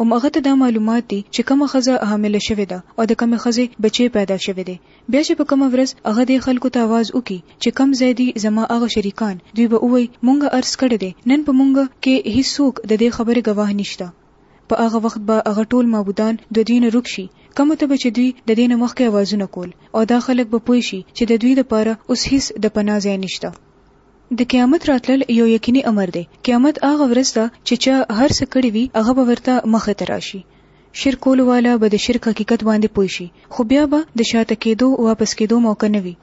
هم هغه ته دا معلومات دي چې کومه ښځه حامله شوې ده او د کومې ښځې بچی پیدا شوی دی بیا چې په کومه ورځ هغه دې خلکو ته اواز وکړي چې کوم ځای دي زما هغه شریکان دوی به ووایي مونږ عرض کړی دی نن په مونږ کې هیڅوک د دې خبرې ګواه نشته په هغه وخت به هغه ټول معبودان د دوی نه ورک شي کومو ته به چې دوی د دې نه مخکې اوازونه کول او دا خلک به پوه شي چې د دوی لپاره اوس هیڅ د پناه ځای نشته د قیامت راتلل یو یقیني امر دی قیامت هغه ورځ ده چې چا هر څه کړی وي هغه به ورته مخه ته راشي شرک کولو والا به د شرک حقیقت باندې پوه شي خو بیا به د شاته کېدو واپس کېدو موقع نه وي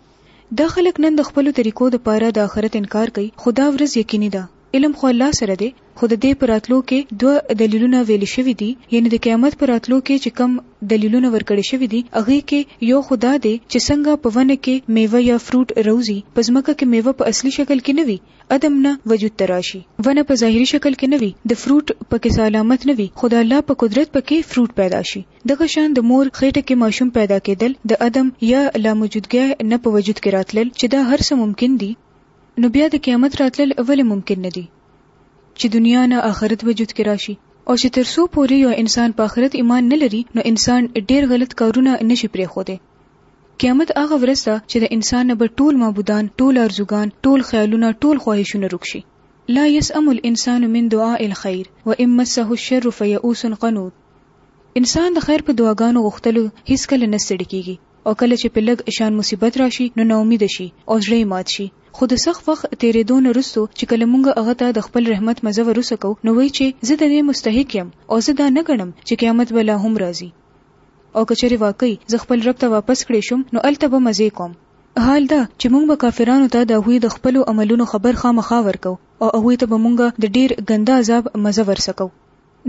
دا خلک نن د خپلو طریقو د پاره د آخرت انکار کوي خو دا ورځ یقیني ده علم خو الله سره دی خو د دې په راتلو کې دوه دلیلونه ویل شوي دي، یعنې د قیامت په راتلو کې چې کوم دلیلونه ورکړی شوي دي هغې کې یو خو دا دی چې څنګه په ونه کې میوه یا فروټ روزي په ځمکه کې میوه په اصلي شکل کې نه وي، عدم نه وجود ته راشي، ونه په ظاهري شکل کې نه وي، د فروټ په کې څه علامت نه وي خو د الله په قدرت په کې فروټ پیدا شي، دغه شان د مور خیټه کې ماشوم پیدا کیدل د عدم یا لاموجودګۍ نه په وجود کې راتلل چې دا هر څه ممکن دي نو بیا د قیامت راتلل ولې ممکن نه دي؟ چې دنیا نه آخرت وجود کې راشي او چې تر څو پورې یو انسان په آخرت ایمان نه لري نو انسان ډیر غلط کارونه نشي پرې خو دی قیامت هغه ورځ ده چې د انسان نه به ټول معبودان ټول ارزوګان ټول خیالونه ټول خواهشونه رکشي لا يسأم الانسان من دعاء الخير وان مسه الشر فيئوس قنوط انسان د خیر په دعاګانو غوښتلو هیڅ کله نه ستړي کیږي او کله چې په لږ شان مصیبت راشي نو ناامیده شي او زړه یې مات شي خو د سخت وخت تیریدو نه وروسته چې کله مونږ هغه ته د خپل رحمت مزه وروسه کوو نو وایي چې زه د دې مستحق یم او زه دا نه ګڼم چې قیامت به لا هم راځي او که چېرې واقعي زه خپل رب ته واپس کړی شم نو هلته به مزې کوم حال دا چې مونږ به کافرانو ته د هغوی د خپلو عملونو خبر خامخا ورکو او هغوی ته به مونږ د ډیر ګنده عذاب مزه ورسکو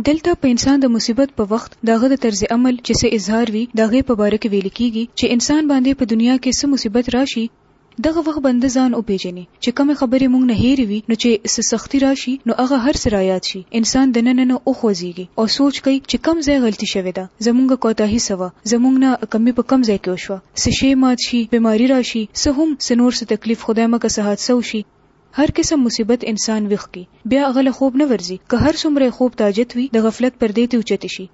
دلته په انسان د مصیبت په وخت د هغه د طرز عمل چې څه اظهار وي د هغې په باره کې ویل کیږي چې انسان باندې په دنیا کې څه مصیبت راشي دغه وخت بنده ځان وپیژني چې کومې خبرې مونږ نه هیرې وي نو چې څه سختي راشي نو هغه هر څه رایاد شي انسان دننه وخوځیږي او سوچ کوي چې کم ځای غلطي شوې ده زمونږ کوتاهي څه وه زمونږ نه کمی په کم ځای کې وشوه څه شی مات شي بیماری راشي څه هم څه نور څه تکلیف خدای مه که څه حادثه وشي هر قسم مصیبت انسان ویښ کړي بیا هغه له خوب نه ورځي که هر څومره یې خوب ته حاجت وي د غفلت پردې ترې اوچتې شي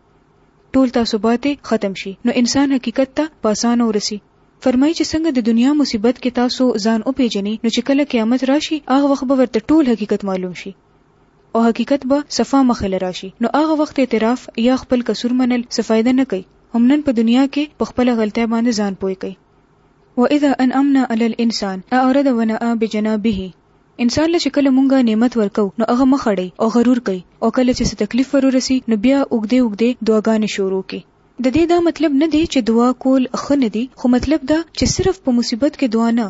ټول تعصبات یې ختم شي نو انسان حقیقت ته په اسانه ورسي فرمایي چې څنګه د دنیا مصیبت کې تاسو ځان وپېژني نو چې کله قیامت راشي هغه وخت به ورته ټول حقیقت معلوم شي او حقیقت به صفا مخې له راشي نو هغه وخت اعتراف یا خپل قصور منل څه فایده نه کوي هم نن په دنیا کې په خپله غلطۍ باندې ځان پوه کوي و اذا انعمنا علی الانسان اعرض وناء بجنابه انسان له چې کله مونږ نعمت ورکوو نو هغه مخ اړوي او غرور کوي او کله چې څه تکلیف ور ورسي نو بیا اوږدې اوږدې دعاګانې شروع کړي. د دې دا مطلب نه دی چې دعا کول ښه نه دي خو مطلب دا چې صرف په مصیبت کې دعا نه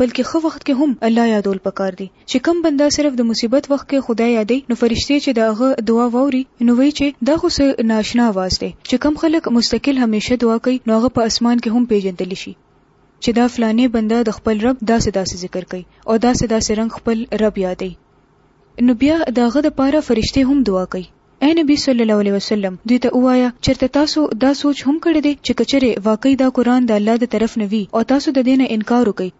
بلکې ښه وخت کې هم الله یادول پکار دي. چې کوم بنده صرف د مصیبت وخت کې خدای یادوي نو فرشتې چې د هغه دعا واوري نو وایي چې دا خو څه نا اشنا اواز دی، چې کوم خلک مستقل همیشه دعا کوي نو هغه په اسمان کې هم پېژندل شي چې دا فلانی بنده د خپل رب داسې داسې ذکر کوي او داسې داسې رنګ خپل رب یادوي نو بیا د هغه د پاره فرشتې هم دعا کوي اے نبی صلی الله علیه وسلم دوی ته وایا چرته تاسو دا سوچ هم کړی دی چې کچره واقعي دا قران د الله د طرف نه وی او تاسو د دینه انکار وکړي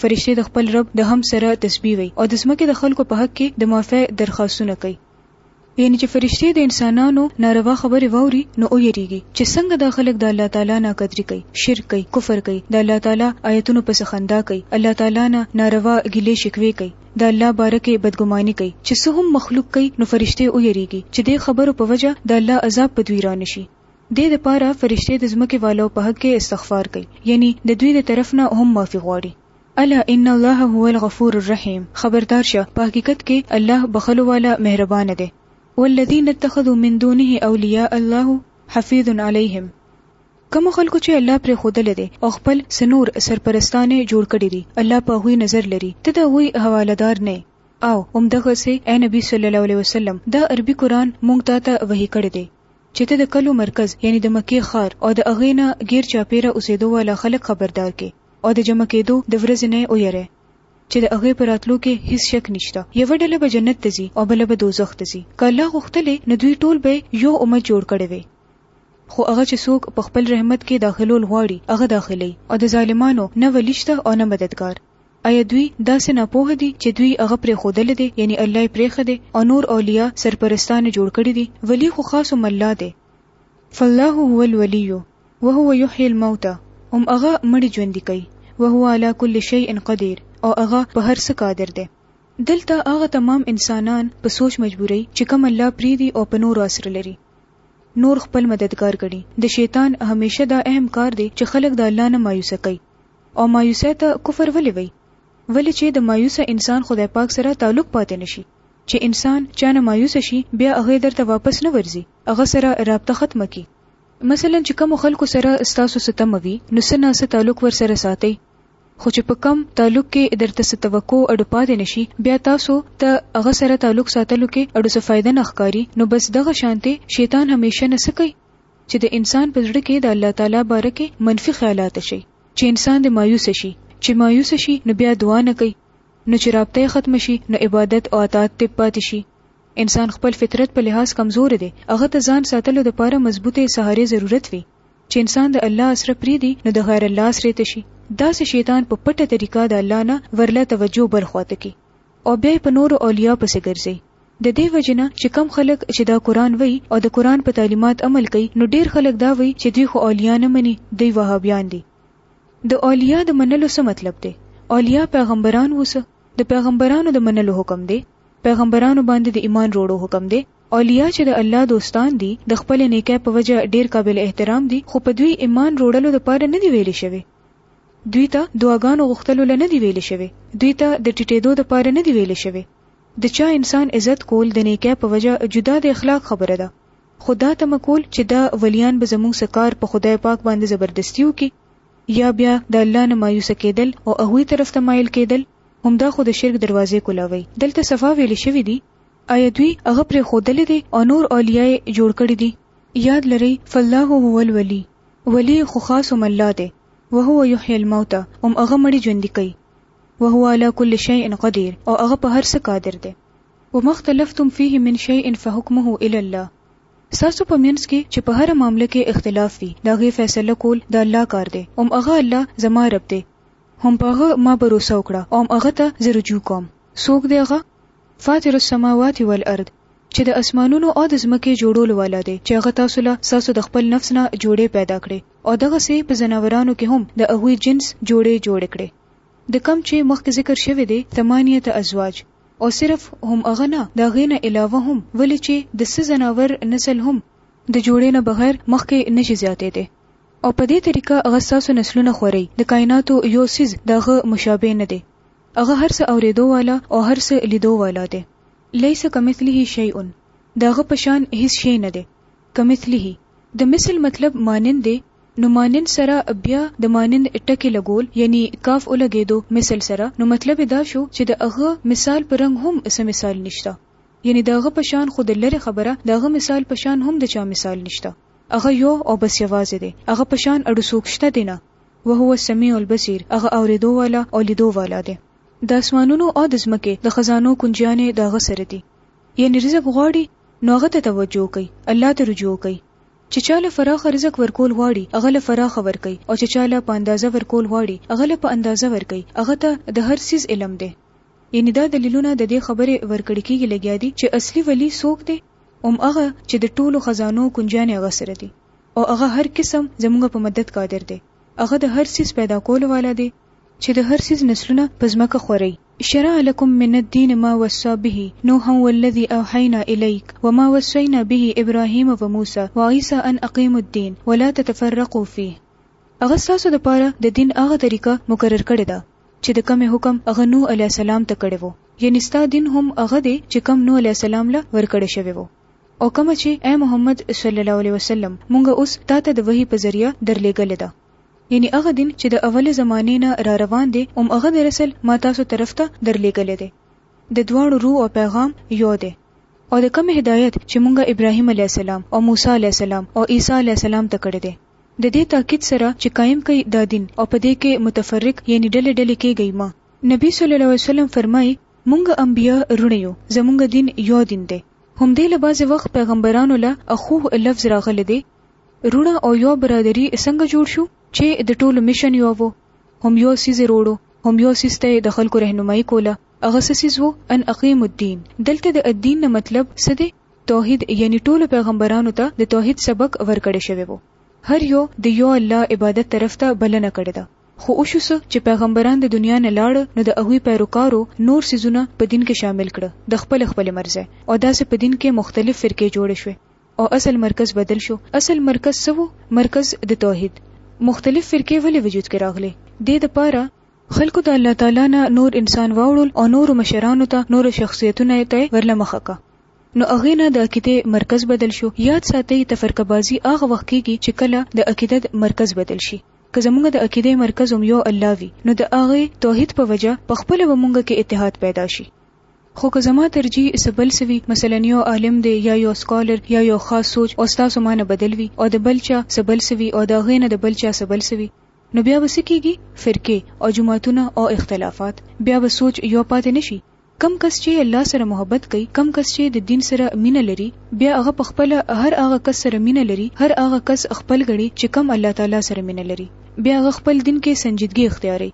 فرشتې د خپل رب د حمد سره تسبیح وایي او د ځمکې د خلکو په حق کې د معافۍ درخواستونه کوي. یعنې چې فرشتې د انسانانو ناروا خبرې واوري نو ویریږي چې څنګه دا خلک د الله تعالی ناقدري کوي، شرک کوي، کفر کوي، د الله تعالی آیتونو پسې خندا کوي، الله تعالی نه ناروا ګیلې شکوې کوي، د الله باره کې بدګماني کوي، چې څه هم مخلوق کوي نو فرشتې ویریږي چې دې خبرو په وجه د الله عذاب په دوی رانشي. دې دپاره فرشتې د ځمکې والو په حق کې استغفار کوي یعنی د دوی د طرف نه هم معافي غواړي. الا ان الله هو الغفور الرحیم خبردار شه په حقیقت کې الله بخښلو والا مهربانه دی. والذین اتخذوا من دونه اولیاء الله حفیظ علیهم کومو خلکو چې الله پرېښودلی دی او خپل څه نور سرپرستان یې جوړ کړي دي الله په هغوی نظر لري ته د هغوی حواله دار نه او همدغسې ای نبی صلی الله علیه وسلم دا عربي قرآن موږ تا ته وحي کړی دی چې ته د کلو مرکز یعنی د مکې ښار او د هغې نه ګیر چاپیره اوسیدو والا خلک خبردار کې او د جمع کیدو د ورځې نه یې ویره چې د هغې په راتلو کې هیڅ شک نشته یوه ډله به جنت ته ځي او بله به دوزخ ته ځي که الله غوښتلی نو دوی ټول به یو امت جوړ کړی وی خو هغه چې څوک په خپل رحمت کې داخلول غواړي هغه داخلي او د ظالمانو نه ولی شته او نه مددګار ایا دوی داسې ناپوه دي چې دوی هغه پرېښودل دي یعنی الله یې پرېښی دی او نور اولیا سرپرستان یې جوړ کړي دي ولي خو خاص هم الله دی فالله هو الولي وهو یحیی الموتى هم هغه مړي ژوندي کوي وهو علی کل شیء قدیر او هغه په هر څه قادر دی دلته هغه تمام انسانان په سوچ مجبوروي چې کوم الله پریدي او په نورو اسره لري نور خپل مددګار ګڼي د شیطان همیشه دا اهم کار دی چې خلک د الله نه مایوسه کوي او مایوسۍ ته کفر ولې وایي؟ ولې چې د مایوسه انسان خدای پاک سره تعلق پاتې نه شي. چې انسان چا نه مایوسه شي بیا هغه درته واپس نه ورځي، هغه سره رابطه ختمه کړي. مثلاً چې کومو خلکو سره ستاسو څه تمه وي نو څه نا څه تعلق ورسره ساتئ، خو چې په کوم تعلق کې درته څه توقع اډو پاتې نه شي بیا تاسو ته هغه سره تعلق ساتلو کې اډو څه فایده نه ښکاري نو بس دغه شانتې شیطان همېشه نه څه کوي؟ چې د انسان په زړه کې د الله تعالی باره کې منفي خیالات شي چې انسان دې مایوسه شي چې مایوسه شي نو بیا دعا نه کوي نو چې رابطه یې ختمه شي نو عبادت او اطاعت تیب پاتې شي انسان خپل فطرت په لحاظ کمزور دی هغه ته ځان ساتلو لپاره مضبوطه سهارې ضرورت وي چې انسان د الله سره پریدي نو د غیر الله سره ته شي دا سه شیطان په پټه طریقه د الله نه ورله توجه برخواته کی او بیا په نور اولیاء پسې ګرځي د دې وجې نه چې کم خلک چې دا قرآن وایي او د قرآن په تعلیمات عمل کوي نو ډېر خلک دا وایي چې دوی خو اولیا نه مني دوی وهابیان دي. د اولیا د منلو څه مطلب دی؟ اولیا پیغمبران وو څه د پیغمبرانو د منلو حکم دی؟ پیغمبرانو باندې د ایمان روړو حکم دی؟ اولیا چې د الله دوستان دي د خپل نیکه په وجه ډېر قابل احترام دي خو په دوی ایمان روړلو د پاره نه دی ویل شوی دوی ته دعاګانو غختلو لنه دی ویل شوی دوی ته د ټټېدو د پاره نه دی ویل شوی د چا انسان عزت کول د نیکۍ په وجه جدا د اخلاق خبره ده خو دا تمه کول چې دا ولیان به زموږ څخه کار په خدای پاک باندې زبردستي وکړي یا بیا د الله نه مایوسه کیدل او هغوی طرف ته مایل کیدل همدا خو د شرک دروازې کولاوي دلته صفا ویل شوي دي آیا دوی هغه پرې خودلې دي او نور اولیاء جوړ کړي دي یاد لري فالله هو الولی ولی خو خاص هم الله دی وهو یحیی الموتى هم هغه مړي ژوندي کوي وهو علی کل شیء قدیر او هغه په هر څه قادر دی. وما اختلفتم فیه من شیء فحکمه الی الله ستاسو په منځ کې چې په هره معامله کې اختلاف وي د هغې فیصله کول د الله کار دی هم هغه الله زما رب دی هم په هغه ما بروسه وکړه او هم هغه ته زه رجوع کوم څوک دی هغه فاطر السماوات والارض چې د اسمانونو او د ځمکې جوړولو والا دی چې هغه تاسو له تاسو د خپل نفس نه جوړې پیدا کړې او دغسې په ځناورانو کې هم د هغوی جنس جوړې جوړې کړې د کم چې مخکې ذکر شوی دی ثمانیة ازواج او صرف هم هغه نه د هغې نه علاوه هم ولې چې د څه ځناور نسل هم د جوړې نه بغیر مخکې نه شي زیاتېدی او په دې طریقه هغه ستاسو نسلونه خوری د کایناتو یو څیز د هغه مشابه نه دی هغه هر څه اورېدو والا او هر څه لیدو والا دی لیس کمثله شیء د هغه په شان هیڅ شی نه دی کمثله د مثل مطلب مانند دی نو مانند سره بیا د مانند ټکی لګول یعنی کاف ولګیدو مثل سره نو مطلب دا شو چې د هغه مثال په رنګ هم څه مثال نشته یعنی د هغه په شان خو د لرې خبره د هغه مثال په شان هم د چا مثال نشته هغه یو او بس یوازې دی هغه په شان اړو څوک شته دی نه وهو السمیع البصیر هغه اوریدو والا او لیدو والا دی د اسمانونو او د ځمکې د خزانو کنجیانې د هغه سره دي یعنی رزق غواړي نو هغه ته توجه کړئ، الله ته رجوع کړئ. چې چا له فراخه رزق ورکول غواړي، هغه له فراخه ورکړئ او چې چا له په اندازه ورکول غواړي، هغه له په اندازه ورکړئ، هغه ته د هر څیز علم دی. یعنې دا دلیلونه د دې خبرې ورکړې کیږي لګیا دي چې اصلي ولي څوک دی؟ هم هغه چې د ټولو خزانو کنجیانې هغه سره دي او هغه هر قسم زموږ په مدد قادر دی، هغه د هر څیز پیدا کولو والا دی، چې د هر څیز نسلونه په ځمکه خوروي. شرع لکم من الدین ما وصی به نوحا والذی اوحینا الیک وما وصینا به ابراهیم وموسی وعیسی ان اقیموا الدین ولا تتفرقوا فیه هغه ستاسو د پاره د دین هغه طریقه مقرر کړې ده چې د کومې حکم هغه نوح علیه السلام ته کړی وو یعنی ستا دین هم هغه دی چې کوم نوح علیه السلام له ورکړی شوی وو او کوم چې اے محمد صلی الله علیه وسلم مونږ اوس تا ته د وحی په ذریعہ درلېږلې ده یعنی هغه دین چې د اولې زمانې نه را روان دی هم هغه د رسل ما تاسو طرف ته درلیږل دی د دواړو روح او پیغام یو دی او د کوم هدایت چې مونږه ابراهیم علی السلام او موسی علی السلام او عیسی علی السلام ته کړی دی د دې تاکید سره چې قائم کړي دا دین او په دې کې متفرق یعنی ډلې ډلې کېږي ما نبی صلی الله علیه وسلم فرمایي مونږ انبیا رونه یو زمونږ دین یو دین دی هم دې لباز وخت پیغمبرانو له اخوه لفظ راغلی دی روڼه او یو برادری څنګه جوړ شو چې د ټولو مشن یو وو هم یو سیز روړو هم یو سیز ته د خلکو رهنمایي کوله هغه سیز وو ان اقیم الدین دلته د الدین نه مطلب څه دی توحید یعنی ټولو پیغمبرانو ته د توحید سبق ورکړی شوی وو هر یو د یو الله عبادت طرف ته بلنه کړې ده خو اوشو څه چې پیغمبران د دنیا نه لاړ نو د هغوی پیروکارو نور سيزونه په دین کې شامل کړه د خپل خپل مرزه او داسې په دین کې مختلف فرقې جوړې شوې او اصل مرکز بدل شو اصل مرکز څه وو مرکز د توحید مختلف فرقې ولې وجود کې راغلې دې د پاره خلکو د الله تعالی نه نور انسان واوړل او نورو مشرانو ته نورو شخصیتونه یې ته ورله مخه کا نو هغه نه د عقیده مرکز بدل شو یاد ساتئ تفرقه بازی هغه وخت کېږي چې کله د عقیدت مرکز بدل شي که زمونږ د عقیده مرکز هم یو الله وي نو د هغه توحید په وجه په خپل ومونږ کې اتحاد پیدا شي خو که زما ترجیح څه بل څه وي، مثلاً یو عالم دی یا یو سکالر یا یو خاص سوچ او ستاسو معنی بدل وي او د بل چا څه بل څه وي او د هغې نه د بل چا څه بل څه وي، نو بیا به څه کېږي؟ فرقې او جماعتونه او اختلافات. بیا به سوچ یو پاتې نه شي. کوم کس چې الله سره محبت کوي، کوم کس چې د دین سره مینه لري، بیا هغه په خپله هر هغه کس سره مینه لري، هر هغه کس خپل ګڼي چې کوم الله تعالی سره مینه لري. بیا هغه خپل دین کې سنجیدګي اختیاروي.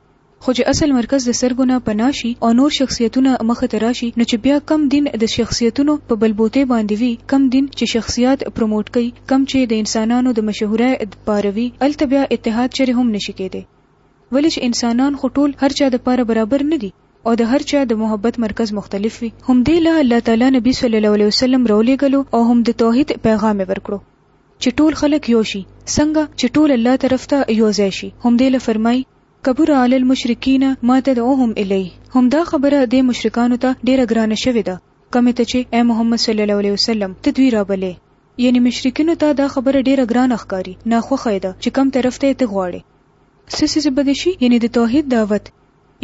خو چې اصل مرکز د سترګو نه پناه شي او نور شخصیتونه مخ ته راشي نو چې بیا کم دین د شخصیتونو په بلبوتې باندې وي کم دین چې شخصیات پروموټ کوي کم چې د انسانانو د مشهورۍ د پاره وي هلته بیا اتحاد چرې هم نشي کیدی ولې چې انسانان خو ټول هر چا د پاره برابر نه دي او د هر چا د محبت مرکز مختلف وي همدې له الله تعالی نبی صلی الله علیه وسلم راولیږلو او هم د توحید پیغام یې ورکړو چې ټول خلک یو شي څنګه چې ټول الله طرف ته یو ځای شي همدې له فرمای کبر علی المشرکین ما تدعوهم الیه همدا خبره دې مشرکانو ته ډېره ګرانه شوې ده کومې ته چې اې محمد صلی الله علیه وسلم ته دوی رابلې یعنې مشرکینو ته دا خبره ډېره ګرانه ښکاري ناخوښه یې ده چې کوم طرف ته یې ته غواړې څه څیز به دې شي یعنې د توحید دعوت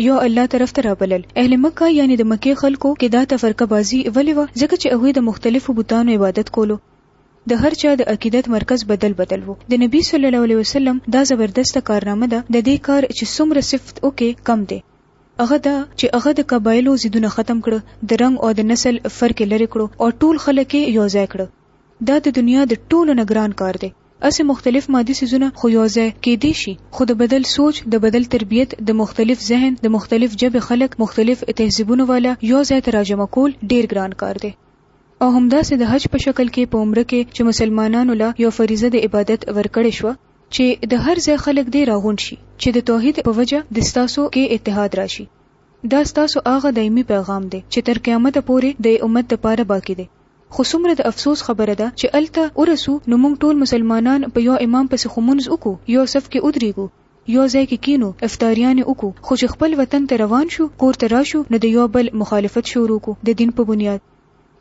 یو الله طرف ته رابلل اهل مکه یعنی د مکه خلکو کې دا تفرقه بازی ولې و ځکه چې هغه د مختلفو بوتانو عبادت کولو د هر چا د عقیدت مرکز بدل بدل وو د نبی صلی الله علیه وسلم دا زبردسته کارنامه ده ددې کار چې څومره صفت وکړې کم دی هغه دا چې هغه د قبایلو ضدونه ختم کړه د رنګ او د نسل فرق یې لرې کړو او ټول خلک یې یو ځای کړه دا د دنیا د ټولو نه ګران کار دی اسې مختلف مادي څیزونه خو یو ځای کېدی شي خو د بدل سوچ د بدل تربیت د مختلف ذهن د مختلف ژبې خلک مختلف تهذیبونو والا یو ځای ته راجمع کول ډېر ګران کار دی او همداسې د حج په شکل کې په عمره کې چې مسلمانانو له یو فریضه د عبادت ورکړې شوه چې د هر ځای خلک دې راغونډ شي چې د توحید په وجه د ستاسو کې اتحاد راشي دا ستاسو هغه دایمي پیغام دی چې تر قیامت پورې د امت لپاره باقی دی خو څومره د افسوس خبره ده چې الته ورسو نو موږ ټول مسلمانان په یو امام پسې خمونز وکړو یو صف کې ودرېږو یو ځای کې کینو افطاریانې وکړو خو چې خپل وطن ته روان شو کور ته راشو نو د یو بل مخالفت شروع کو د دین په بنیاد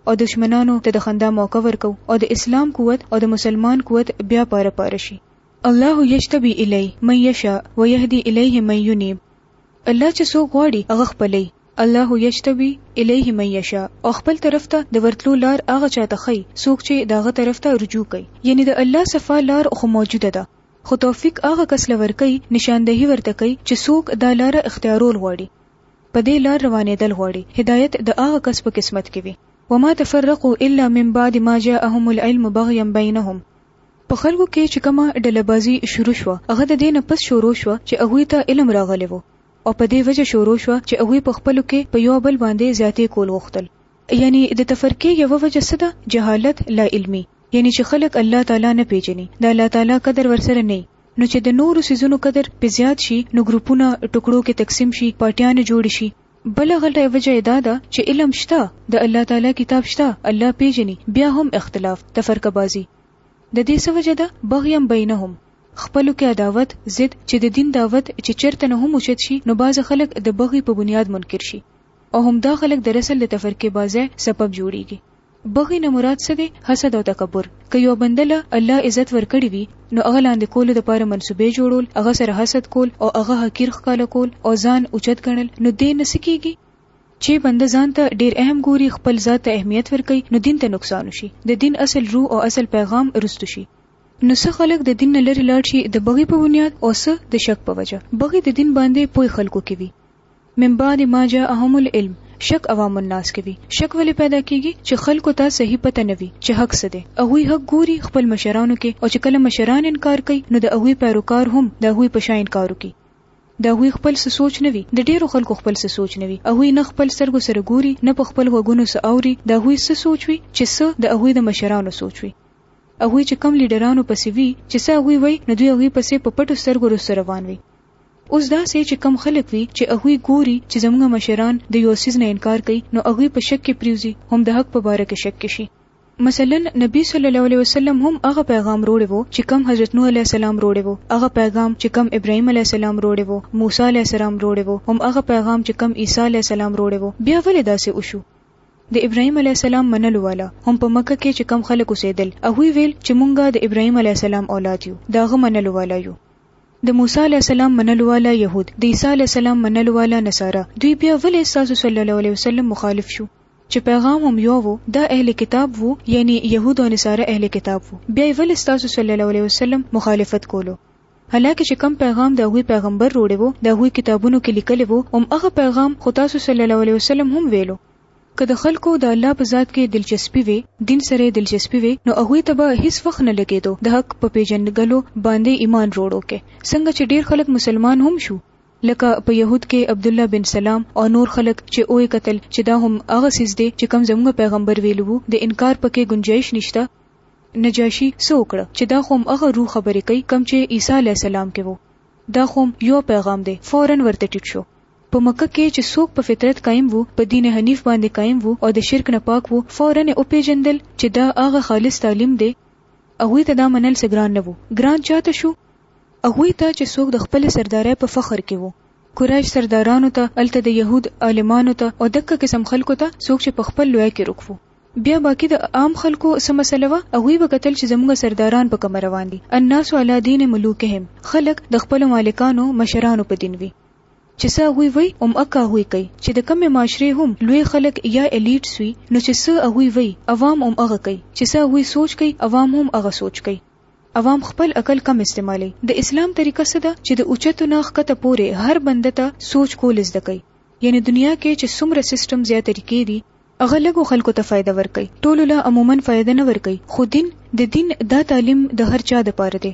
او دشمنانو ته د خندا موقع ورکو او د اسلام قوت او د مسلمان قوت بیا پاره پاره شي. الله یجتبی الیه من یشاء ویهدی الیه من ینیب الله چې څوک غواړي هغه خپلوي الله یجتبی الیه من یشاء او خپل طرف ته د ورتلو لار هغه چاته ښیي څوک چې د هغه طرف ته رجوع کوي یعنی د الله صفا لار خو موجوده ده خو توفیق هغه کس له ورکوي، نشاندهي ورته کوي، چې څوک دا لاره اختیارول غواړي، په دې لار روانېدل غواړي، هدایت د هغه کس په قسمت کې وي. وما تفرقوا الا من بعد ما جاءهم العلم بغیا بینهم. په خلکو کې چې کومه ډلهبازي شروع شوه، هغه د دې نه پس شروع شوه چې هغوی ته علم راغلی و او په دې وجه شروع شوه چې هغوی په خپلو کې په یو بل باندې زیاتې کول غوښتل یعنی د تفرقې یوه وجه څه ده؟ جهالت لا علمي یعنی چې خلک الله تعالی نه پیژني، د الله تعالی قدر ورسره نه وي، نو چې د نورو څیزونو قدر پرې زیات شي نو ګروپونه ټکړو کې تقسیم شي، پارټیانې جوړې شي، بله غټه وجه یې دا ده چې علم شته، د الله تعالی کتاب شته، الله پیژني، بیا هم اختلاف، تفرقه بازي، د دې څه وجه ده؟ بغیا بینهم، خپلو کې عداوت، ضد، چې د دین دعوت چې چېرته نه هم اوچت شي نو بعضې خلک د بغي په بنیاد منکر شي، او همدا خلک د رسل د تفرقې بازه سبب جوړیږي بغي نه مراد څه دی حسد او تکبر که یو بنده له الله عزت ورکړي وي نو هغه لاندې کولو لپاره منسوبې جوړول هغه سره حسد کول او هغه حقیر ښکاله کول او ځان اوچت ګڼل نو دې نه سکیږي چې بنده ځان ته ډیر اهم ګوري خپل ذات ته اهمیت ورکړي نو دین ته نقصان شي د دین اصل روح او اصل پیغام رستو شي نو څه خلک د دین نه لري لاړ شي د بغي په بنیاد او څه د شک په وجه بغي د دین باندې پوي خلکو کې وي من بعد ما جاءهم العلم شک عوام الناس کوي شک ولې پیدا کیږي چې خلکو ته صحیح پته نه وي چې حق څه دی هغوی حق ګوري خپل مشرانو کې او چې کله مشران انکار کوي نو د هغوی پیروکار هم د هغوی په شان انکار وکړي د هغوی خپل څه سوچ نه وي د ډیرو خلکو خپل څه سوچ نه وي هغوی نه خپل سترګو سره ګوري نه په خپل غوږونو څه اوري د هغوی څه سوچ وي چې څه د هغوی د مشرانو سوچ وي هغوی چې کم لیډرانو پسې وي چې څه هغوی وایي نو دوی هغوی پسې په پټو سترګو روسته روان وي اوس داسې چې کوم خلک وي چې هغوی ګوري چې زموږ مشران د یو څیز نه انکار کوي نو هغوی په شک کې پریوزي هم د حق په باره کې شک کې شي مثلا نبی صلی الله علیه وسلم هم هغه پیغام روړې وو چې کم حضرت نوح علیه السلام روړې وو هغه پیغام چې کم ابراهیم علیه السلام روړې وو موسی علیه السلام روړې وو هم هغه پیغام چې کم عیسی علیه السلام روړې وو بیا ولې داسې وشو د ابراهيم عليه السلام منلو والا هم په مکه کې چې کم خلک اوسېدل هغه ویل چې مونږه د ابراهيم عليه السلام اولاد یو داغه منلو والا یو د موسی علیه السلام منلو والا یهود، د عیسی علیه السلام منلو والا نصارا، دوی بیا ولې ستاسو صلی الله علیه وسلم مخالف شو؟ چې پیغام هم یو وو، دا اهل کتاب وو، یعنی یهود او نصارا اهل کتاب وو، بیا یې ولې ستاسو صلی الله علیه وسلم مخالفت کولو؟ حالانکه چې کوم پیغام د هغوی پیغمبر روړی وو، د هغوی کتابونو کې لیکلی وو، هم هغه پیغام خو تاسو صلی الله علیه وسلم هم ویلو. که د خلکو د الله په ذات کې دلچسپي وي، دين سره يې دلچسپي وي، نو هغوی ته به هيڅ وخت نه لګېدو د حق په پېژندګلو باندې ايمان روړو که څنګه چې ډېر خلک مسلمان هم شو لکه په يهود کې عبدالله بن سلام او نور خلک چې اويې کتل چې دا هم هغه څيز دی چې کوم زموږ پيغمبر ويلي وو د انکار په کې ګنجايش نشته. نجاشي څه وکړه چې دا خو هم هغه روح خبرې کوي کوم چې عيسی عليه السلام کې وو دا خو هم يو پيغام دی فورا ورته ټيټ شو. په مکه کې چې څوک په فطرت قایم وو، په دین حنیف باندې قایم وو او د شرک نه پاک وو، فوراً یې وپېژندل چې دا هغه خالص تعلیم دی. هغوی ته دا منل څه ګران نه وو. ګران چا ته شو؟ هغوی ته چې څوک د خپلې سردارۍ په فخر کې وو. قریش سردارانو ته، هلته د یهود عالمانو ته او دقه قسم خلکو ته څوک چې په خپل لوی کې روک وو. بیا باقي د عام خلکو څه مسله وه؟ هغوی به کتل چې زموږ سرداران په کومه روان دي. الناس علی دین ملوکهم، خلک د خپلو مالکانو، مشرانو، په دین وي. چې څه هغوی وي هم اکه هغوی کوي چې د کومې معاشرې هم لوی خلک یا الیټس وي نو چې څه هغوی وي عوام هم هغه کوي چې څه هغوی سوچ کوي عوام هم هغه سوچ کوي عوام خپل عقل کم استعمالوي د اسلام طریقه څه ده چې د اوچتو نه ښکته پورې هر بنده ته سوچ کول زده کوي یعنی دنیا کې چې څومره سیستم زیات طریقې دي هغه لګو خلکو ته فائدہ ورکي ټولو له عموما فائدہ نه ورکي خو دین د دین دا تعلیم د هر چا د پاره دی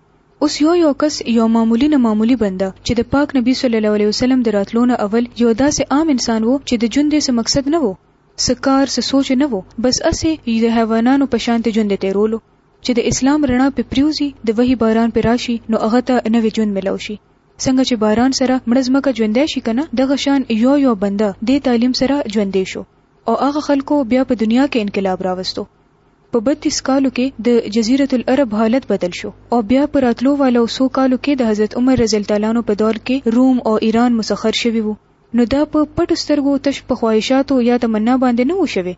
اوس يو يو کس يو معمولي نه معمولي بنده چې د پاک نبي صلی الله عليه وسلم د راتلو نه اول يو داسې عام انسان وو چې د ژوند يې څه مقصد نه وو، څه کار، څه سوچ نه وو، بس هسې يې د حيوانانو په شانتې ژوند يې تېرولو. چې د اسلام رڼا پرې پرېوځي، د وحي باران پرې راشي، نو هغه ته نوی ژوند ملاو شي. څنګه چې باران سره مړه ځمکه ژوندی شي که نه، دغه شان يو يو بنده دې تعليم سره ژوندی شو او هغه خلکو بيا په دنيا کې انقلاب راوستو. په بتیس کالو کې د جزیرة العرب حالت بدل شو او بیا په راتلو والو څو کالو کې د حضرت عمر رضی الله تعالی عنه په دور کې روم او ایران مسخر شوي وو نو دا په پټو سترګو تش په خواهشاتو یا تمنا باندې نه وو شوي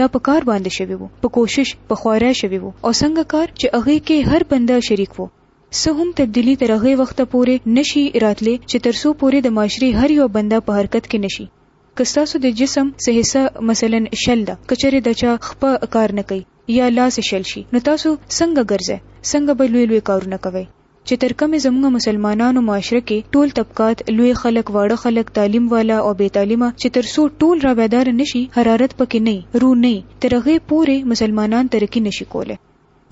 دا په کار باندې شوي وو په کوشش په خوارۍ شوي وو او څنګه کار چې هغه کې هر بنده شریک وو څه هم تبدیلی تر هغه وخته پورې نشي راتلې چې ترسو پورې د معاشري هر یو بنده په حرکت کې نشي که ستاسو د جسم څه حصه مثلاً شل ده، که چېرې د چا خپه کار نه کوي یا لاس یې شل شي، نو تاسو څنګه ګرځئ؟ څنګه به لوی لوی کارونه کوئ؟ چې تر کومې زموږ مسلمانانو معاشره کې ټول طبقات، لوی خلک، واړه خلک، تعلیم والا او بې تعلیمه، چې تر څو ټول را بیدار نه شي، حرارت پکې نه وي، روح نه وي، تر هغې پورې مسلمانان ترقي نه شي کولای.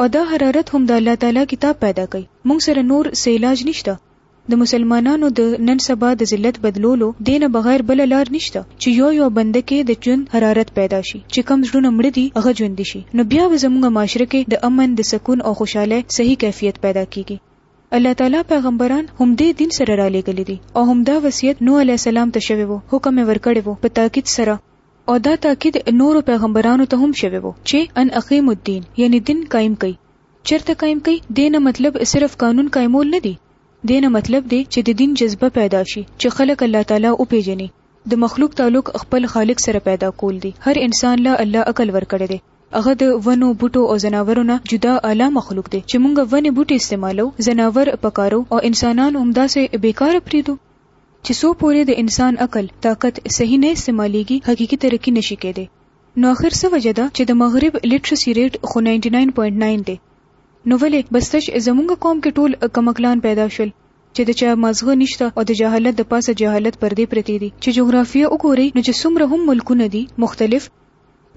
او دا حرارت هم د الله تعالی کتاب پیدا کوي، موږ سره نور څه علاج نشته. د مسلمانانو د نن سبا د ذلت بدلولو دې نه بغیر بله لار نشته چې یو یو بنده کې د ژوند حرارت پیدا شي، چې کوم زړونه مړه دي هغه ژوندي شي، نو بیا به زموږ معاشره کې د امن، د سکون او خوشحالۍ صحیح کیفیت پیدا کېږي. الله تعالی پیغمبران همدې دین سره رالېږلي دي او همدا وصیت نوح علیه السلام ته شوی و، حکم یې ورکړی و په تاکید سره، او دا تاکید نورو پیغمبرانو ته هم شوی و چې، ان اقیموا الدین، یعنې دین قایم کړئ. چرته قایم کوي دې نه مطلب صرف قانون قایمول نه دي دې نه مطلب دی چې د دین جذبه پیدا شي چې خلک الله تعالی او پیژني د مخلوق تعلق خپل خالق سره پیدا کول دي هر انسان له الله عقل ورکړي دي هغه د ونو بوټو او زناورو نه جدا اعلی مخلوق دی چې مونږ ونې بوټي استعمالو زناور پکارو او انسانان همداسې بیکاره پریدو چې سو پورې د انسان عقل طاقت صحیح نه استعمالیږي حقيقي ترقی نشي کېدی نو اخر څه وجه ده چې د مغرب لیټرسي ریټ خو 99.9 دی نو ولې بس تش زمونږ قوم کې ټول کمکلان پیدا شول چې د چا مازغه نشته او د جهالت د پاسه جهالت پردې پرتې دي چې جغرافیه وګورئ نو چې څومره هم ملکونه دي مختلف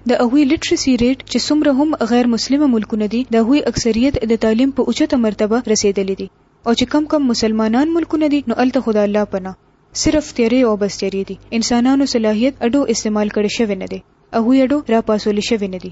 د هغوی لیټرسي ریټ چې څومره هم غیر مسلمه ملکونه دي د هغوی اکثریت د تعلیم په اوچته مرتبه رسیدلې دي او چې کم کم مسلمانان ملکونه دي نو الته خدا الله پناه صرف تیری او بس تیری دی انسانانو صلاحیت اډو استعمال کړی شوی نه دی هغوی اډو را پاسول شوی نه دی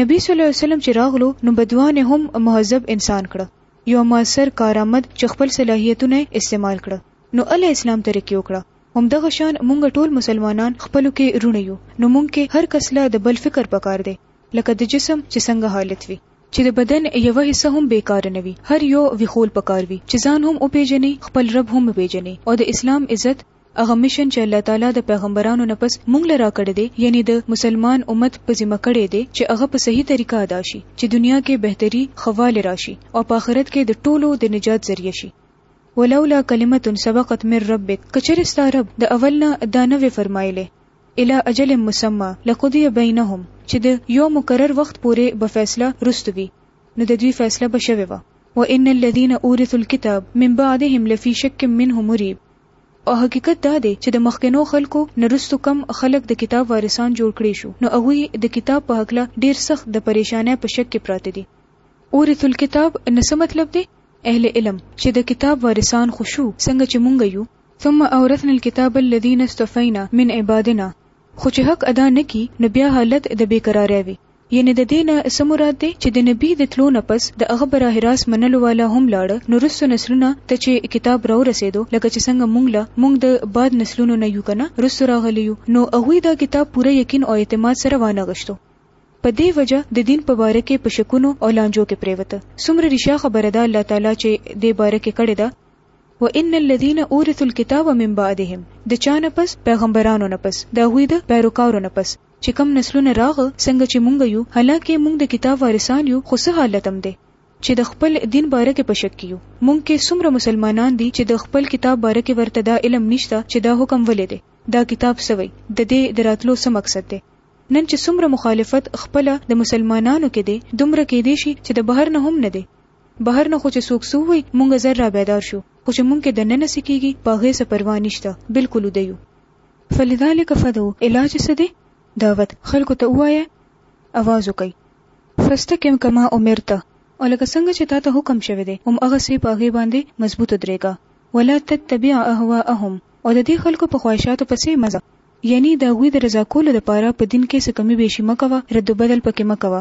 نبی صلی الله علیه وسلم چې راغلو نو بدوان هم مهذب انسان کړه یو موثر کارآمد چې خپل صلاحیتونه استعمال کړه نو ال اسلام ترقی وکړه هم دغه شان مونږ ټول مسلمانان خپلو کې رونه یو نو مونږ کې هر کس له د بل فکر پکار دی لکه د جسم چې څنګه حالت وي چې د بدن یوه حصه هم بې کاره نه وي، هر یو ویښول پکار وي، چې ځان هم وپېژنې، خپل رب هم وپېژنې او د اسلام عزت، هغه مشن چې الله تعالی د پیغمبرانو نه پس مونږ له راکړی دی، یعنې د مسلمان امت په ذمه کړی دی، چې هغه په صحیح طریقه ادا شي، چې دنیا کې بهتري، ښه والی، راشي او په آخرت کې د ټولو د نجات ذریعه شي. ولولا کلمة سبقت من ربک، که چېرې ستا رب د اول نه دا نه وی فرمایلی، الی اجل مسمی لقضی بینهم چې د یو مقرر وخت پورې به فیصله وروسته وي نو د دوی فیصله به شوې وه و ان الذین اورثوا الکتاب من بعدهم لفی شک منه مریب او حقیقت دا دی چې د مخکنو خلکو نه وروسته کوم خلک د کتاب وارثان جوړ کړې شو نو هغوی د کتاب په هکله ډیر سخت د پریشانۍ په شک کې پراته دي اورثوا الکتاب نه څه مطلب دی اهل علم چې د کتاب وارثان خو شو څنګه چې مونږ یو ثم اورثنا الکتاب الذین اصطفینا من عبادنا خو چې حق ادا نه کی نو بیا حالت د بې قرارۍ وي یعنی د دې نه څه مراد دی چې د نبی د تلو نه پس د هغه براه راست منلو والا هم لاړه نو رستو نسلونه ته چې کتاب راو رسېدو لکه چې څنګه مونږ له مونږ د بعد نسلونو نه یو کنه رستو راغلی یو نو هغوی دا کتاب پوره یقین او اعتماد سره وانه غشتو په دې وجه د دین په باره کې په شکونو او لانجو کې پریوته څومره ریشا خبره ده الله تعالی چې دې باره کې کړې ده و ان الذين اورثوا الكتاب من بعدهم د چا نه پس پیغمبرانو نه پس د هغوی د پیروکارو نه پس چې کم نسلونه راغه څنګه چې مونږ یو حالانکه مونږ د کتاب وارثان یو خو څه حالت هم دی چې د خپل دین باره کې په شک کې یو مونږ کې څومره مسلمانان دي چې د خپل کتاب باره کې ورته دا علم نشته چې دا حکم ولې دی دا کتاب څه وایي د دې د راتلو څه مقصد دی نن چې څومره مخالفت خپل د مسلمانانو کې دی دومره کې دی شي چې د بهر نه هم نه دی بهر نه خو چې څوک څه ووایي مونږ زر رابیدار شو خو چې مونږ کې د ننه څه کیږي په هغې څه پروا نشته بلکل وده یو. فلذلک فدعو، علاج څه دی؟ دعوت، خلکو ته ووایه، اواز وکړئ. فاستقم کما امرت، او لکه څنګه چې تاته حکم شوی دی هماغسې په هغې باندې مضبوط ودرېږه. ولا تتبع اهواءهم، او د دې خلکو په خواهشاتو پسې مه ځه. یعنی د هغوی د رضا کولو لپاره په دین کې څه کمي بیشي مه کوه، رد و بدل پکې مه کوه.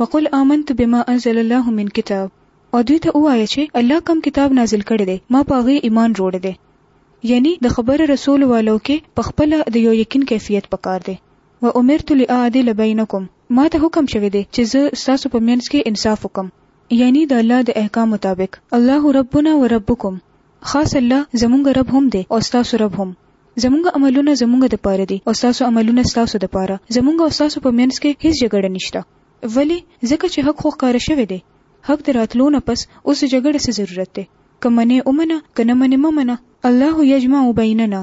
وقل آمنت بما انزل الله من کتاب او دوی ته ووایه چې الله کوم کتاب نازل کړی دی ما په هغې ایمان روړی دی یعنی د خبر رسول والو کې په خپل د یو یقین کیفیت پکار دی و امرت لاعدل بینکم ما ته حکم شوی دی چې زه ستاسو په منځ کې انصاف وکم یعنی د الله د احکام مطابق الله ربنا و ربکم خاص الله زمونږ رب هم دی او ستاسو رب هم. زمونږ عملونه زمونږ د پاره دي او ستاسو عملونه ستاسو د پاره. زمونږ او ستاسو په مینځ کې هیڅ جګړه نشته. ولې؟ ځکه چې حق خو ښکاره شوی دی. حق د راتلو نه پس اوس د جګړې څه ضرورت دی؟ که منې ومنه، که نه منې مه منه. الله یجمع بیننا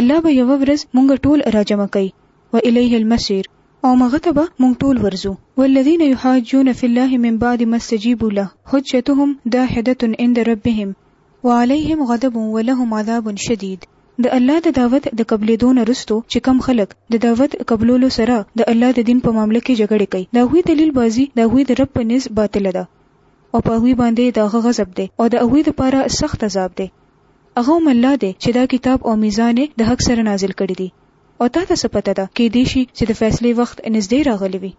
الله به یوه ورځ مونږ ټول راجمع کوي. و الیه المصیر او مغه ته به مونږ ټول ورځو والذین یحاجون فی الله من بعد ما استجیبوا له حجتهم داحدة عند ربهم وعلیهم غضب ولهم عذاب شدید د الله د دعوت د قبلېدو نه وروسته چې کوم خلک د دعوت قبلولو سره د الله د دین په معامله کې جګړې کوي د هغوی دلیل بازي د هغوی د رب په نزد باطله ده او په هغوی باندې د هغه غضب دی او د هغوی لپاره سخت عذاب دی هغه هم الله دی چې دا کتاب او میزان یې د حق سره نازل کړي دي. او تا ته څه پته ده کیدی شي چې د فیصلې وخت نږدې راغلی وي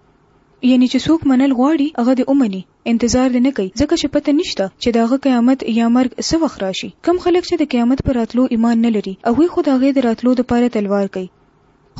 یعنی چې څوک منل غواړي هغه دې ومني انتظار دې نه کوي ځکه چې پته نشته چې د هغه قیامت یا مرګ څه وخت راشي کوم خلک چې د قیامت په راتلو ایمان نه لري هغوی خو د هغې د راتلو لپاره تلوار کوي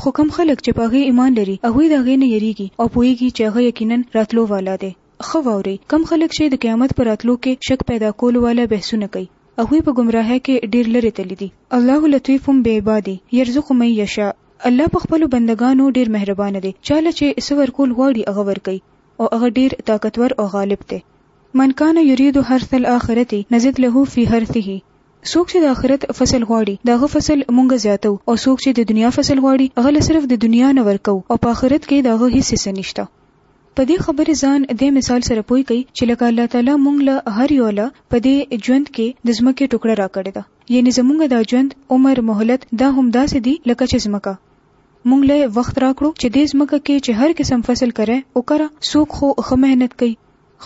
خو کوم خلک چې په هغې ایمان لري هغوی د هغې نه یریږي او پوهیږي چې هغه یقینا راتلو والا دی. ښه واورئ، کوم خلک چې د قیامت په راتلو کې شک پیدا کولو والا بحثونه کوي، هغوی په ګمراهۍ کې ډېر لرې تللي دي. الله لطیف بعباده یرزق من یشاء، الله په خپلو بندګانو ډېر مهربانه دی، چا له چې څه ورکول غواړي هغه ورکوي او هغه ډېر طاقتور او غالب دی. من کان یرید حرث الاخرة نزد له فی حرثه، څوک چې د آخرت فصل غواړي د هغه فصل مونږ زیاتوو او څوک چې د دنیا فصل غواړي هغه له صرف د دنیا نه ورکوو او په آخرت کې د هغه هیڅ حصه نشته. په دې خبرې ځان دې مثال سره پوه کړئ چې لکه الله تعالی مونږ له هر یو له په دې ژوند کې د ځمکې ټوکړه راکړې ده یعنی زمونږ دا ژوند عمر مهلت دا هم داسې دي لکه چې ځمکه مونږ له وخت راکړو چې دې ځمکه کې چې هر قسم فصل کرې او کرا څوک خو ښه مهنت کوي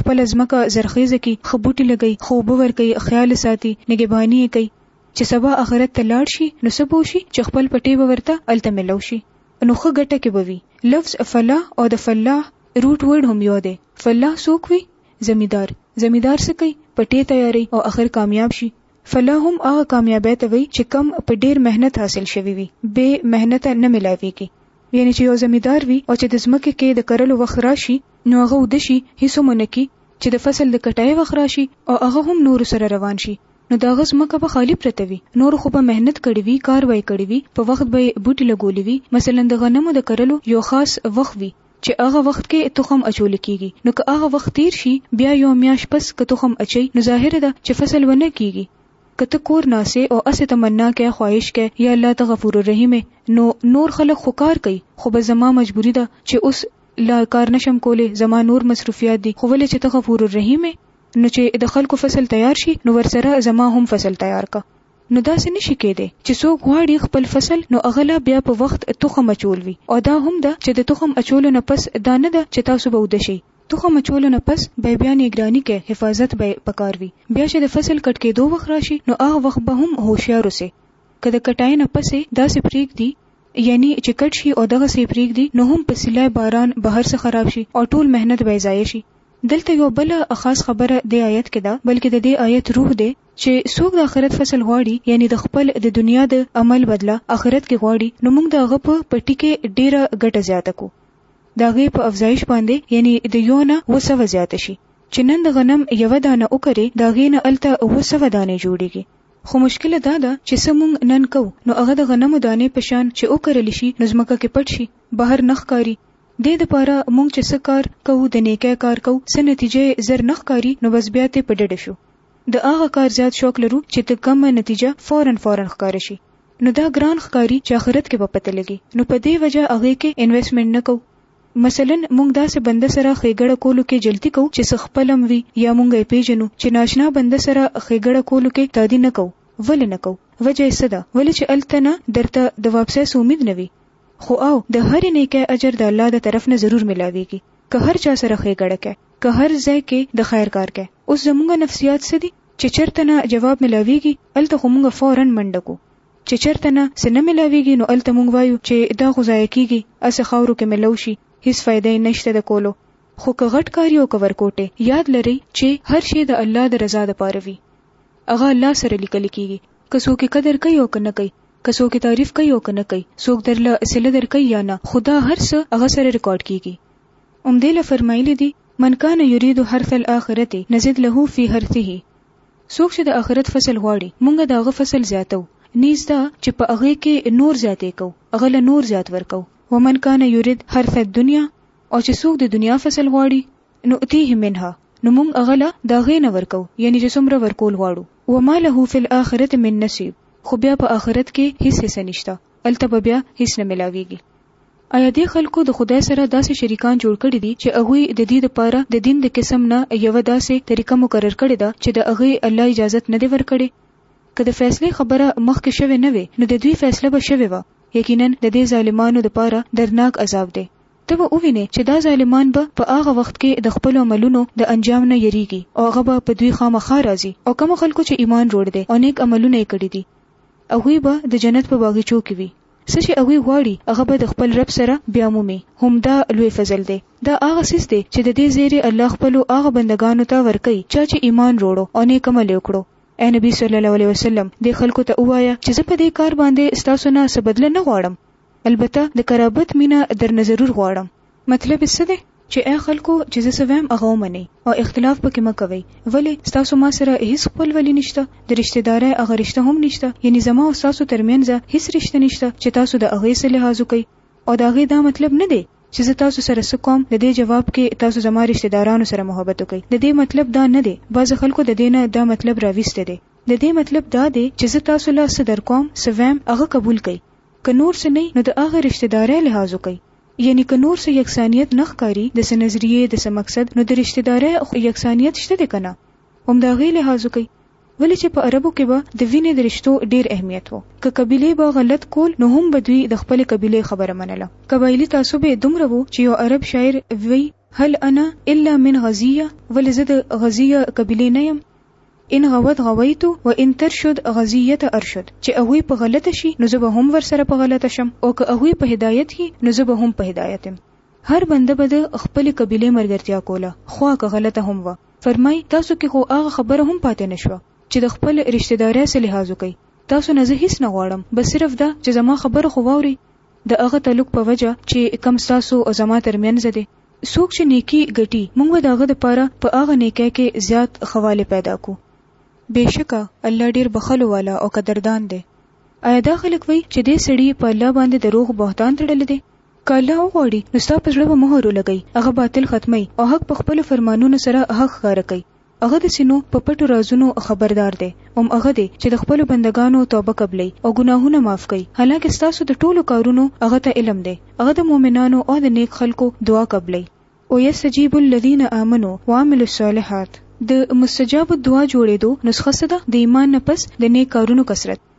خپل ځمکه زرخیزه کی خبوټي لګي خو بور کوي خیال ساتي نگهبانی کوي چې سبا اخرت ته لاړ شي نو سبو شي چې خپل پټي به ورته الته ملو شي نو ښه ګټه کې به وي. لفظ فلاح او د فلاح روټ ورډ هم يو دی. فلاح څوک وي؟ زميدار. زميدار څه کوي؟ پټې تياروي او اخر کامياب شي. فلاح هم هغه کاميابۍ ته وايي چې کوم په ډېر محنت حاصل شوی وي، بې محنته نه ملاوېږي. يعنې چې يو زميدار وي او چې د ځمکې کې د کرلو وخت راشي نو هغه وده شي، هيڅ هم ونه کړي، چې د فصل د کټايۍ وخت راشي او هغه هم نورو سره روان شي، نو د هغه ځمکه به خالي پرته وي، نورو خو به محنت کړی وي، کار به یې کړی وي، په وخت به یې بوټي لګولي وي، مثلاً د غنمو د کرلو یو خاص وخت وي چې هغه وخت کې تخم اچول کېږي، نو که هغه وخت تېر شي، بیا یوه میاشت پس که تخم اچوي، نو ظاهره ده چې فصل به نه کېږي، که ته کور ناست یې او هسې تمنا کوې، خواهش کوې، یا الله ته غفورالرحیم یې، نو نور خلک خو کار کوي، خو بس زما مجبوري ده چې اوس لا کار نه شم کولی، زما نور مصروفیات دي، خو ولې چې ته غفورالرحیم یې، نو چې د خلکو فصل تیار شي نو ورسره زما هم فصل تیار که. نو داسې نه شي کېدی چې څوک غواړي خپل فصل نو هغه لا بیا په وخت تخم اچول وي او دا هم ده چې د تخم اچولو نه پس دا نه ده چې تاسو به وده شئ، تخم اچولو نه پس به بیا نېګراني کړئ، حفاظت به یې پکار وي، بیا چې د فصل کټ کېدو وخت راشي نو هغه وخت به هم هوښیار اوسئ، که د کټای نه پس یې داسې پرېږدي، یعنی چې کټ شي او دغسې یې پرېږدي نو هم پسیلی باران به هر څه خراب شي او ټول محنت به یې ضایع شي، دلته یوه بله خاص خبره دې آیت کې ده، بلکې د دې آیت روح دی چې څوک د آخرت فصل غواړي یعنې د خپل د دنیا د عمل بدله آخرت کې غواړي نو موږ د هغه په پټي کې ډېره ګټه زیاته کړو، د هغې په افزایش باندې یعنې د یو نه اوه سوه زیاته شي، چې نن د غنم یوه دانه وکرې د هغې نه هلته اوه سوه دانې جوړېږي، خو مشکل دا ده چې څه موږ نن کوو نو هغه د غنمو دانې په شان چې وکرل شي نو ځمکه کې پټ شي، بهر نه ښکاري، دې دپاره مونږ چې څه کار کوو د نېکۍ کار کوو څه نتیجه یې زر نه ښکاري نو بس بیا ترې په ډډه شو د هغه کار زیات شوق لرو چې ته کمه نتیجه فوراً فوراً ښکاره شي نو دا ګران ښکاري چې اخرت کې به پته لګي نو په دې وجه هغې کې انویسټمنټ نه کوو مثلاً مونږ داسې بنده سره ښېګړه کولو کې جلتي کوو چې څه خپل هم وي یا مونږ یې پېژنو چې ناشنا بنده سره ښېګړه کولو کې تادي نه کوو ولې نه کوو وجه یې څه ده ولې چې هلته نه درته د واپسۍ څه امید نه وي خو او د هرې نیکۍ اجر د الله د طرف نه ضرور ملاویږي که هر چا سره ښېګړه کوې که هر ځای کې د خیر کار کوې اوس زمونږ نفسیات څه دي چې چرته نه جواب ملاویږي هلته خو مونږ فورا منډه کو چې چرته نه څه نه ملاویږي نو هلته مونږ وایو چې دا خو ضایع کیږي هسې خاورو کې ملو شي هیڅ فایده یې نشته د کولو خو که غټ کار یې او که ورکوټې یاد لرئ چې هر شی د الله د رضا دپاره وي هغه الله سره لیکل کیږي که څوک یې قدر کوي او که نه کوي که څوک یې تعریف کوي او که نه کوي، څوک درله صله درکوي یا نه، خو دا هر څه هغه سره ریکارډ کېږي. عمدې له فرمایلي دي، من کان یرید حرث الاخرة نزد له فی حرثه، څوک چې د اخرت فصل غواړي، موږ د هغه فصل زیاتوو، نیز دا چې په هغې کې نور زیاتی کوو، هغه له نور زیات ورکوو، ومن کان یرید حرث الدنیا، او چې څوک د دنیا فصل غواړي، نؤتیه منها نو موږ هغه له د هغې نه ورکوو یعنې چې څومره ورکول غواړو وما له فی الاخرة من نصیب خو بیا په آخرت کې هیڅ حصه نشته هلته به بیا هیڅ نه ملاویږي. ایا دې خلکو د خدای سره داسې شریکان جوړ کړي دي چې هغوی د دې لپاره د دین د قسم نه یوه داسې طریقه مقرر کړې ده چې د هغې الله اجازت نه دی ورکړی؟ که د فیصلې خبره مخکې شوې نه وی نو د دوی فیصله به شوې وه، یقینا د دې ظالمانو لپاره دردناک عذاب دی. ته به ووینې چې دا ظالمان به په هغه وخت کې د خپلو عملونو د انجام نه یریږي او هغه به په دوی خامخا راځي او کومو خلکو چې ایمان روړ دی او نیک عملونه یې کړي دي هغوی به د جنت په باغیچو کې وي څه چې هغوی غواړي هغه به د خپل رب سره بیا مومي همدا لوی فضل دی دا هغه څیز دی چې د دې زیری الله خپلو هغه بندګانو ته ورکوي چا چې ایمان روړو او نیک عمل یې وکړو اې نبی صلی الله علیه وسلم دې خلکو ته ووایه چې زه په دې کار باندې ستاسو نه څه بدله نه غواړم البته د قرابت مینه درنه ضرور غواړم مطلب یې څه دی چې اې خلکو چې زه څه وایم هغه ومنئ او اختلاف پکې مه کوئ ولې ستاسو ما سره هیڅ خپلولي نشته د رشته دارۍ هغه رشته هم نشته یعنی زما او ستاسو ترمنځ هیڅ رشته نشته چې تاسو د هغې څه لحاظ وکړئ او د هغې دا مطلب نه دی چې زه تاسو سره څه کوم د دې جواب کې تاسو زما رشته دارانو سره محبت وکړئ د دې مطلب دا نه دی بعض خلکو د دې نه دا مطلب راويسته دی د دې مطلب دا دی چې زه تاسو له څه در کوم څه ویم هغه قبول کړئ که نور څه نه نو د هغه رشته دارۍ لحاظ وکړئ یعنی که نور څه یکسانیت نه ښکاری د څه نظریی د څه مقصد نو د رشته دارۍ خو یکسانیت شته دی کنه هم د هغی لحاظ وکړئ ولی چه په عربو کی به د وینی د رشتو ډیر اهمیت وو که قبیلی به غلط کول نو هم به دوی د خپلی قبیلی خبره منله قبایلی تعصب یی دومره وو چه یو عرب شاعر وایی هل انا الا من غزیه ولی زه د غزیه قبیلی نه یم ان غوت غویت و ان ترشد غزیت ارشد، چې هغوی په غلطه شي نو زه به هم ورسره په غلطه شم او که هغوی په هدایت وي نو زه به هم په هدایت یم. هر بنده به د خپلې قبیلې ملګرتیا کوله خواه که غلطه هم وه، فرمایي، تاسو کې خو هغه خبره هم پاتې نه شوه چې د خپل رشته دارۍ څه لحاظ وکړئ، تاسو نه زه هیڅ نه غواړم بس صرف دا چې زما خبره خو واورئ، د هغه تعلق په وجه چې کوم ستاسو او زما تر مینځ دی، څوک چې نېکي ګټي موږ به د هغه لپاره په هغه نېکۍ کې زيات ښهوالی پيدا کړو. بېشکه الله ډېر بښلو والا او قدردان دی. ايا دا خلک وايي چې دې سړي په الله باندې دروغ، بهتان، تړلی دی؟ که الله وغواړي نو ستا په زړه به مهر ولګوي، هغه باطل ختموي او حق په خپلو فرمانونو سره حق ښکاره کوي. هغه د سينو په پټو رازونو خبردار دی، هم هغه دی چې د خپلو بندګانو توبه قبلوي او ګناهونه معاف کوي، حالانکه ستاسو د ټولو کارونو هغه ته علم دی، هغه د مؤمنانو او د نېک خلکو دعا قبلوي. او يستجيب الذين آمنو وعملو الصالحات د مستجاب الدعا جوړېدو نسخه څه ده؟ د ايمان نه پس د نېک کارونو کثرت.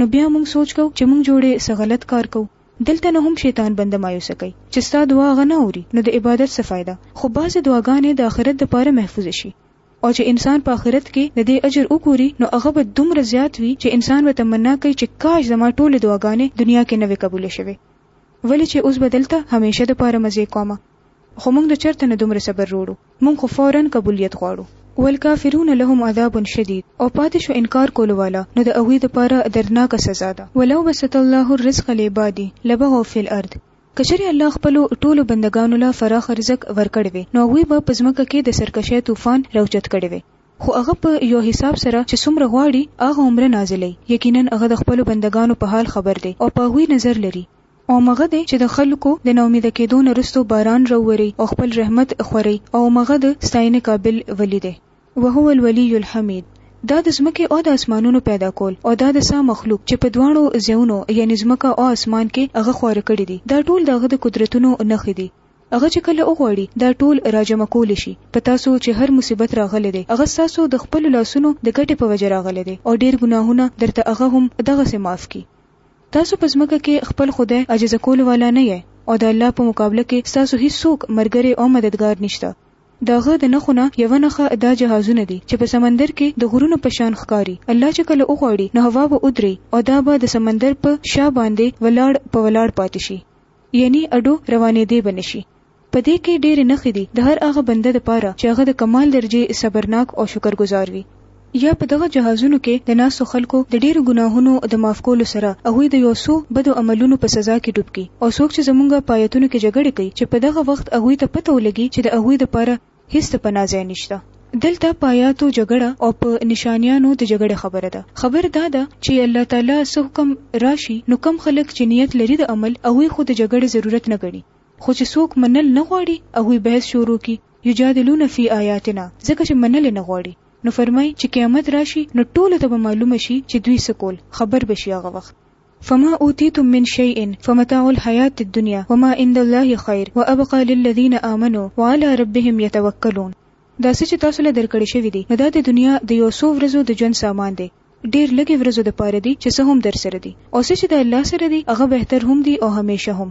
نو بیا مونږ سوچ کو چې مونږ جوړې څه غلط کار کو دلته نه هم شیطان بنده مایوسه کوي چې ستا دعا هغه نه اوري نو د عبادت څه فایده خو بعضې دعاګانې د اخرت د پاره محفوظ شي او چې انسان په اخرت کې د دې اجر وګوري نو هغه به دومره زیات وي چې انسان به تمنا کوي چې کاش زما ټولې دعاګانې دنیا کې نه وې قبول شوې ولې چې اوس به دلته همېشه د پاره مزې کومه خو مونږ د چرته نه دومره صبر روړو مونږ خو فوراً قبولیت غواړو. والکافرون لهم عذاب شدید او پاتې شو انکار کولو والا نو د هغوی د پاره دردناکه سزا ده. ولو بسط الله الرزق لعباده لبغوا فی الارض که چېرې الله خپلو ټولو بندګانو له فراخ رزق ورکړی وی نو هغوی به په ځمکه کې د سرکشۍ طوفان راوچت کړی وی خو هغه په يو حساب سره چې څومره غواړي هغه عمره نازلوي يقيناً هغه د خپلو بندګانو په حال خبر دی او په هغوی نظر لري او همغه دی چې د خلکو د نا اميده کيدو نه رستو باران راووري او خپل رحمت خوروي او همغه د ستاينې قابل ولي دی وهو الولي الحميد دا د ځمکې او د اسمانونو پيدا کول او دا د سا مخلوق چې په دواړو ځايونو يعني ځمکه او اسمان کې هغه خواره کړي دي دا ټول د هغه د قدرتونو نښې دي. هغه چې کله وغواړي دا ټول را جمع کولی شي. په تاسو چې هر مصیبت راغلی دی هغه ستاسو د خپلو لاسونو د ګټې په وجه راغلی دی او ډېر ګناهونه درته هغه هم په دغسې معاف کړي. تاسو په ځمکه کې خپل خدای عاجزه کولو والا نه یئ او د الله په مقابله کې ستاسو هیڅ څوک ملګری او مددګار نشته. د هغه د نښو نه یوه نښه دا جهازونه دي چې په سمندر کې د غرونو په شان ښکاري. الله چې کله وغواړي نو هوا به ودرېږي او دا به د سمندر په شا باندې ولاړ په ولاړ پاتې شي. یعنی اډو روانیدی به نشی. په دی کی ډیری نښی دی د هر هغه بنده د پاره چی هغه د کمال درجی صبرناک او شکر ګزار وی. یا په دغه جهازونو کی د ناستو خلکو د ډیرو ګناهونو د معاف کولو سره هغوی د یو څو بدو عملونو په سزا کی ډوب کی. او څوک چی زمونږ په آیتونو کی جګړی کوی چی په دغه وخت هغوی ته پته ولګی چی د هغوی د پاره هیڅ د پناه ځای نشته. دلته په آیاتو جګړه او په نشانیانو د جګړې خبره ده. خبر دا ده چې الله تعالی څه حکم راشي نو کوم خلک چې نیت لري د عمل هغوی خو د جګړې ضرورت نه ګڼي خو چې څوک منل نه غواړي هغوی بحث شروع کړي یجادلون فی آیاتنا ځکه چې منل یې نه غواړي نو فرمایي چې قیامت راشي نو ټولو ته به معلومه شي چې دوی څه کول خبر به شي هغه وخت فما اوتیتم من شیء فمتاع الحیاة الدنیا وما عند الله خیر وابقی للذین آمنوا وعلی ربهم یتوکلون، دا څه چې تاسو له درکړې شوي دي نو دا د دنیا د یو څو ورځو د ژوند سامان دی، ډېر لږې ورځو لپاره دي چې څه هم درسره دي، او څه چې د الله سره دي هغه بهتر هم دي او همېشه هم.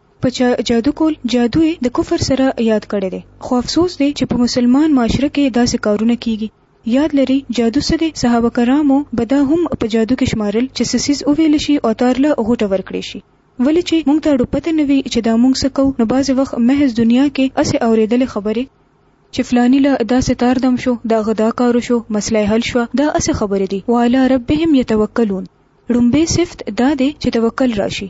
په چا جادو کول جادو یې د کفر سره یاد کړی دی خو افسوس دی چې په مسلمان معاشره کې داسې کارونه کیږي یاد لرئ جادو څه دی صحابه کرامو به دا هم په جادو کې شمارل چې څه څیز وویل شي او تارله غوټه ورکړې شي ولې چې موږ ته اړو پته نه وي چې دا موږ څه کوو نو بعضې وخت محض دنیا کې اسې اورېدلې خبرې چې فلانی له داسې تار دم شو دا غدا کارو شو مسله حل شو دا اسې خبرې دي وعلى ربهم يتوکلون ړومبې صفت دا دی چې توکل راشي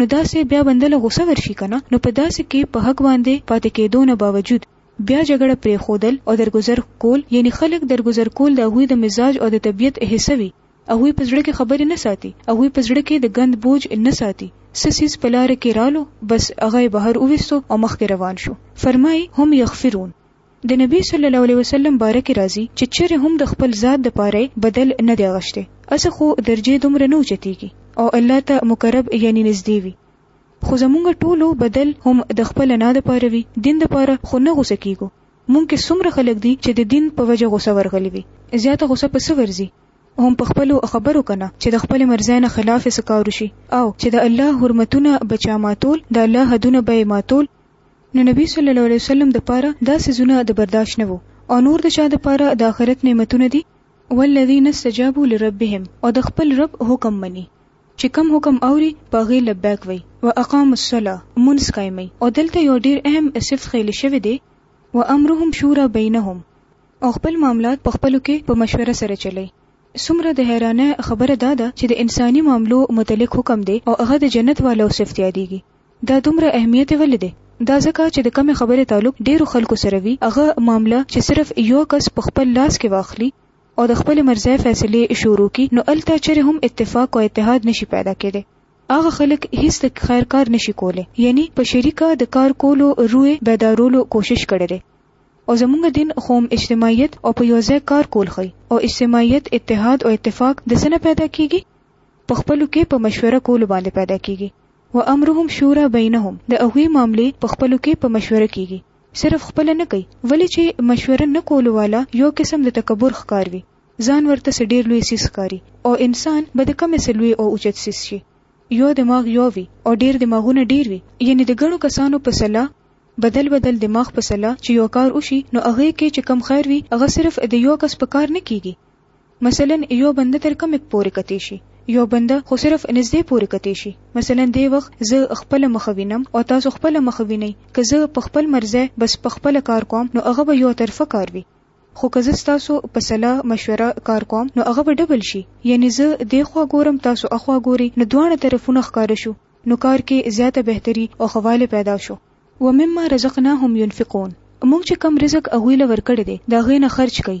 نو داسې بیا بنده له غوسه ورشي کنه نو په داسې کې په حق باندې پاتې کیدو نه باوجود بیا جګړه پریښودل او درګذر کول یعنی خلک درګذر کول د هغوی د مزاج او د طبیعت احسوي هغوی په زړه کې خبرې نه ساتي هغوی په زړه کې د ګند بوج نه ساتي څه څیز په لاره کې رالو بس هغه یې بهر وویستو او مخکې روان شو فرمایي هم یغفرون. د نبی صلی الله علیه وسلم باره کې راځي چې چېرې هم د خپل ذات د پاره بدل نه دی غشته اسه خو درجه دومره نه اوچتیږي او الله ته مقرب یعنی نږدې وي خو زمونږ ټولو بدل هم د خپل نه د پاره وي دین د پاره خو نه غوسه کیږو مونږ کې څومره خلک دي چې د دین په وجه غوسه ورغلي وي زیاته غوسه په څه ورځي هم په خپل خبرو کنه چې د خپل مرزای نه خلاف سکاور شي او چې د الله حرمتونه بچا ماتول د الله حدونه به ماتول نو نبی صلی الله علیه وسلم د پاره دا سيزونه د برداشت نه وو او نور د چا د پاره د آخرت نعمتونه دي والذین استجابوا لربهم او د خپل رب حکم مني چې کم حکم اوري پاغي لبیک وي و اقام الصلاه منس قائمي او دلته یو ډیر اهم صفت خېل شوی دی و امرهم شورا بینهم او خپل معاملات په خپلو کې په مشوره سره چلی سمره د حیرانه خبره دا ده چې د انساني معاملو متعلق حکم دی او هغه د جنت والو صفت یادېږي دا دومره اهمیت یې ولې دی؟ دا ځکه چې د کومې خبرې تعلق ډېرو خلکو سره وي، هغه معامله چې صرف یو کس په خپل لاس کې واخلي او د خپلې مرضۍ فیصلې شروع کړي، نو هلته چېرې هم اتفاق او اتحاد نه شي پیدا کېدای. هغه خلک هېڅ د خیر کار نه شي کولای. یعنې په شریکه د کار کولو روح یې بیدارولو کوشش کړی دی او زموږ دین خو هم اجتماعیت او په یو ځای کار کول ښيي او اجتماعیت، اتحاد او اتفاق د څه نه پیدا کېږي؟ په خپلو کې په مشوره کولو باندې پیدا کېږي. و امرهم شورا بینهم د هغوی معاملې په خپلو کې په مشوره کیږي صرف خپله نه کوي ولې چې مشوره نه کولو والا یو قسم د تکبر ښکار وي ځان ورته څه ډیر لوی څیز ښکاري او انسان به د کمې څه لوی او اوچت څیز شي یو دماغ یو وي او ډیر دماغونه ډیر وي یعنی د ګڼو کسانو په سلا بدل بدل دماغ په سلا چې یو کار وشي نو هغه کې چې کم خیر وي هغه صرف د یو کس په کار نه کیږي مثلاً يو بنده تر کمک پورې کتی شي يو بنده خو صرف نزدې پورې کتی شي مثلاً دې وخت زه خپله مخه وينم او تاسو خپله مخه وينئ که زه په خپل مرضی بس په خپله کار کوم نو هغه به يو طرفه کار وي خو که زه ستاسو په صلاح، مشوره، کار کوم نو هغه به ډبل شي يعني زه دې خوا ګورم تاسو اخوا ګورئ نو دواړه طرفونه ښکاره شو نو کار کې زياته بهتري او ښه والی پيدا شو. ومما رزقناهم ينفقون مونږ چې کوم رزق هغوی له ورکړی دی د هغې نه خرچ کوي.